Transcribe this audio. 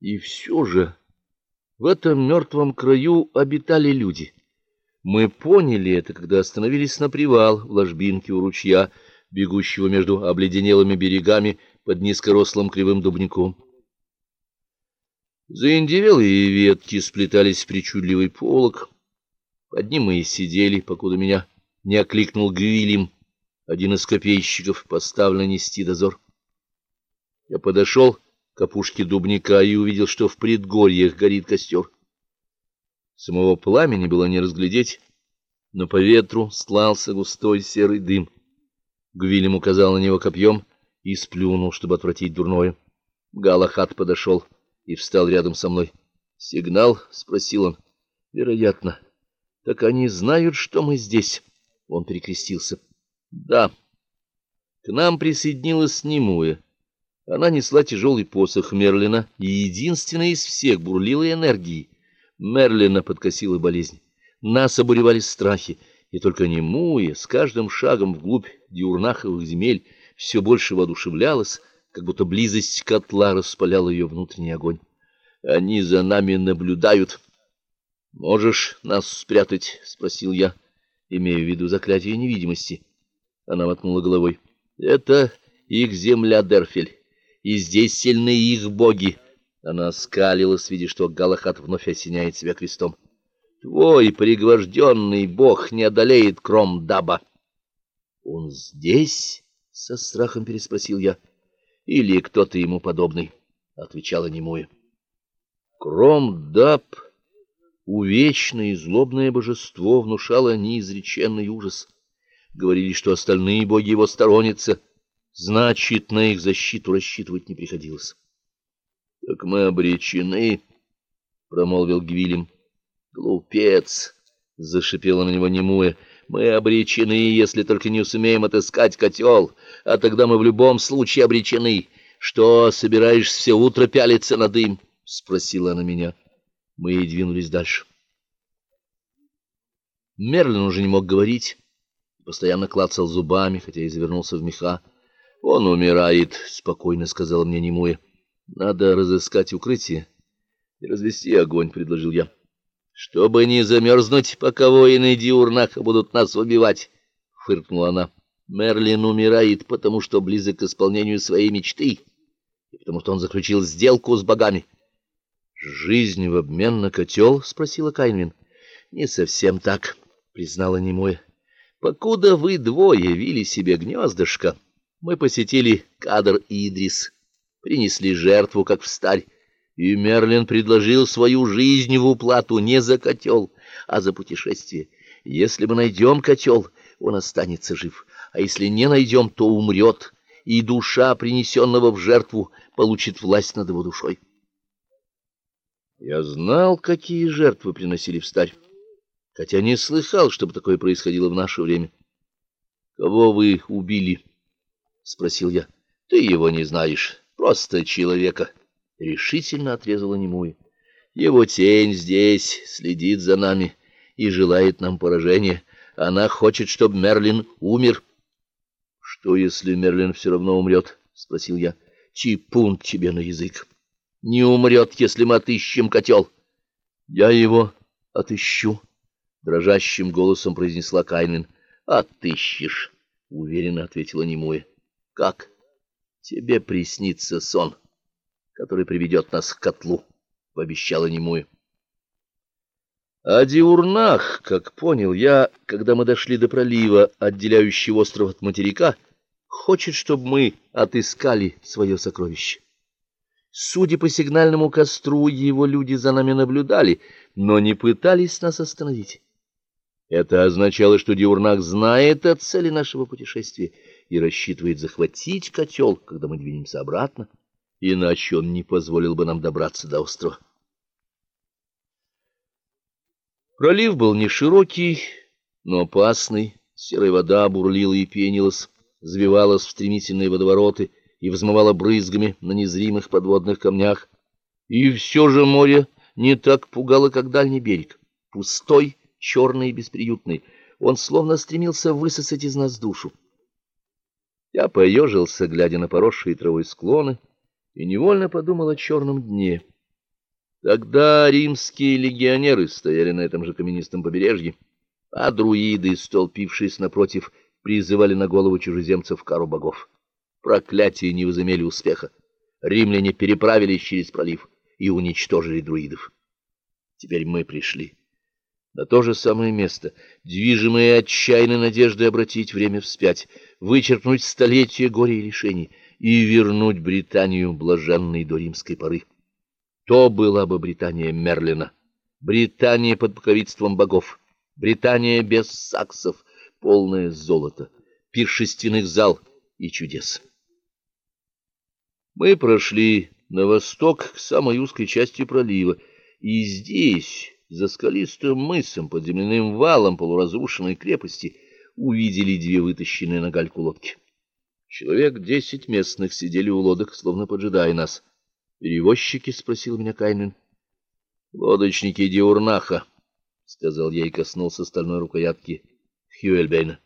И все же в этом мертвом краю обитали люди. Мы поняли это, когда остановились на привал в ложбинке у ручья, бегущего между обледенелыми берегами под низкорослым кривым дубником. Заиндевелые ветки сплетались в причудливый полог. Под ним мы и сидели, покуда меня не окликнул Гвилем, один из копейщиков, поставленный нести дозор. Я подошел к опушке дубника и увидел, что в предгорьях горит костер. Самого пламени было не разглядеть, но по ветру стлался густой серый дым. Гвилем указал на него копьем и сплюнул, чтобы отвратить дурное. Галахат подошел и встал рядом со мной. "Сигнал?" спросил он. "Вероятно. Так они знают, что мы здесь." Он перекрестился. "Да. К нам присоединилась Немуя. Она несла тяжелый посох Мерлина, и единственная из всех бурлила энергией. Мерлина подкосила болезнь. Нас обуревали страхи, и только Немуя с каждым шагом вглубь диурнаховых земель все больше воодушевлялась, как будто близость котла распаляла ее внутренний огонь. Они за нами наблюдают. Можешь нас спрятать, спросил я, имея в виду заклятие невидимости. Она мотнула головой. Это их земля Дерфель и здесь сильны их боги. Она скалилась, видя, что Галахат вновь осеняет себя крестом. Твой пригвожденный бог не одолеет Кромдаба. Он здесь? со страхом переспросил я. Или кто-то ему подобный, отвечала немуя. Кромдаб, увечное и злобное божество, внушало неизреченный ужас. Говорили, что остальные боги его сторонятся Значит, на их защиту рассчитывать не приходилось. Так мы обречены, промолвил Гвилем. Глупец, зашипела на него немуя. Мы обречены, если только не сумеем отыскать котел, а тогда мы в любом случае обречены. Что, собираешься все утро пялиться на дым? спросила она меня. Мы и двинулись дальше. Мерлин уже не мог говорить, постоянно клацал зубами, хотя и завернулся в меха. Он умирает, спокойно сказала мне Немуя. Надо разыскать укрытие и развести огонь, предложил я. Чтобы не замерзнуть, пока воины Диурнаха будут нас убивать, фыркнула она. Мерлин умирает, потому что близок к исполнению своей мечты, и потому что он заключил сделку с богами. Жизнь в обмен на котел?» — спросила Кайнвин. Не совсем так, признала Немуя. Покуда вы двое вили себе гнездышко, мы посетили Кадр Идрис, принесли жертву, как в старь, и Мерлин предложил свою жизнь в уплату не за котел, а за путешествие. Если мы найдем котел, он останется жив, а если не найдем, то умрет, и душа принесенного в жертву получит власть над его душой. Я знал, какие жертвы приносили в старь, хотя не слыхал, чтобы такое происходило в наше время. Кого вы убили? Спросил я. Ты его не знаешь, просто человека, решительно отрезала немуя. Его тень здесь следит за нами и желает нам поражения. Она хочет, чтобы Мерлин умер. Что если Мерлин все равно умрет? спросил я. Чипун тебе на язык. Не умрет, если мы отыщем котел. Я его отыщу, дрожащим голосом произнесла Кайнин. Отыщешь, уверенно ответила Немуя. Как? Тебе приснится сон, который приведет нас к котлу, пообещала немую. А Диурнах, как понял я, когда мы дошли до пролива, отделяющего остров от материка, хочет, чтобы мы отыскали свое сокровище. Судя по сигнальному костру, его люди за нами наблюдали, но не пытались нас остановить. Это означало, что Диурнах знает о цели нашего путешествия и рассчитывает захватить котел, когда мы двинемся обратно, иначе он не позволил бы нам добраться до острова. Пролив был не широкий, но опасный. Серая вода бурлила и пенилась, взвивалась в стремительные водовороты и взмывала брызгами на незримых подводных камнях. И все же море не так пугало, как дальний берег, пустой, черный и бесприютный. Он словно стремился высосать из нас душу. Я поежился, глядя на поросшие травой склоны, и невольно подумал о черном дне. Тогда римские легионеры стояли на этом же каменистом побережье, а друиды, столпившись напротив, призывали на голову чужеземцев кару богов. Проклятия не возымели успеха. Римляне переправились через пролив и уничтожили друидов. Теперь мы пришли на то же самое место, движимые отчаянной надеждой обратить время вспять, вычеркнуть столетия горя и лишений и вернуть Британию блаженной до римской поры. То была бы Британия Мерлина, Британия под покровительством богов, Британия без саксов, полное золото, пиршественных зал и чудес. Мы прошли на восток к самой узкой части пролива, и здесь за скалистым мысом под земляным валом полуразрушенной крепости увидели две вытащенные на гальку лодки. Человек десять местных сидели у лодок, словно поджидая нас. «Перевозчики?» — спросил меня Кайнин. «Лодочники Диурнаха», — сказал я и коснулся стальной рукоятки Хьюэльбейна.